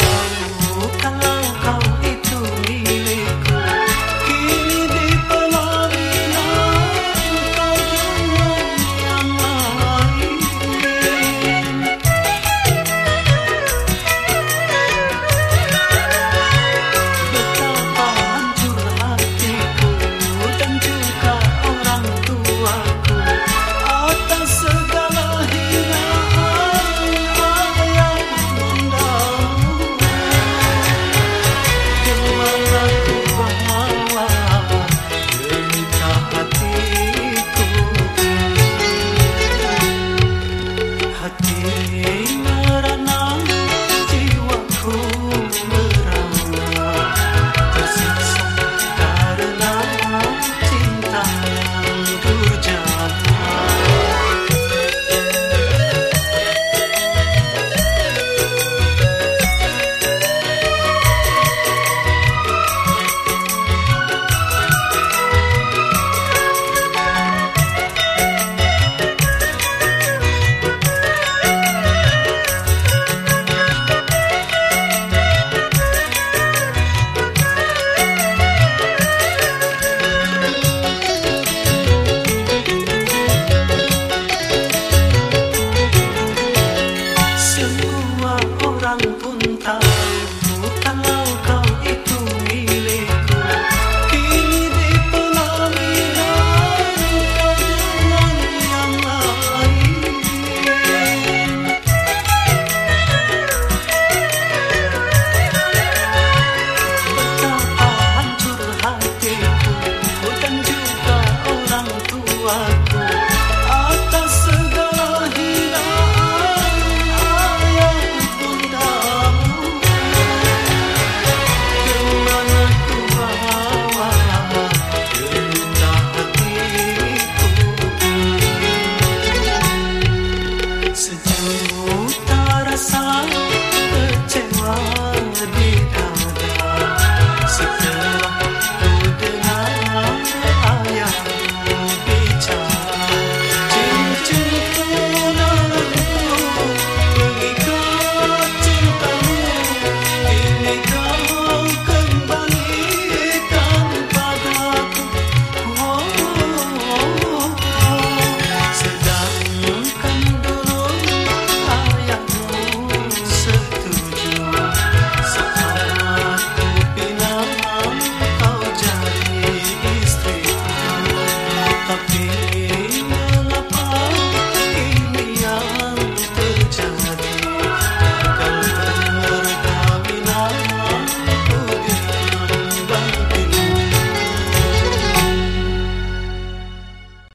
kamu kalau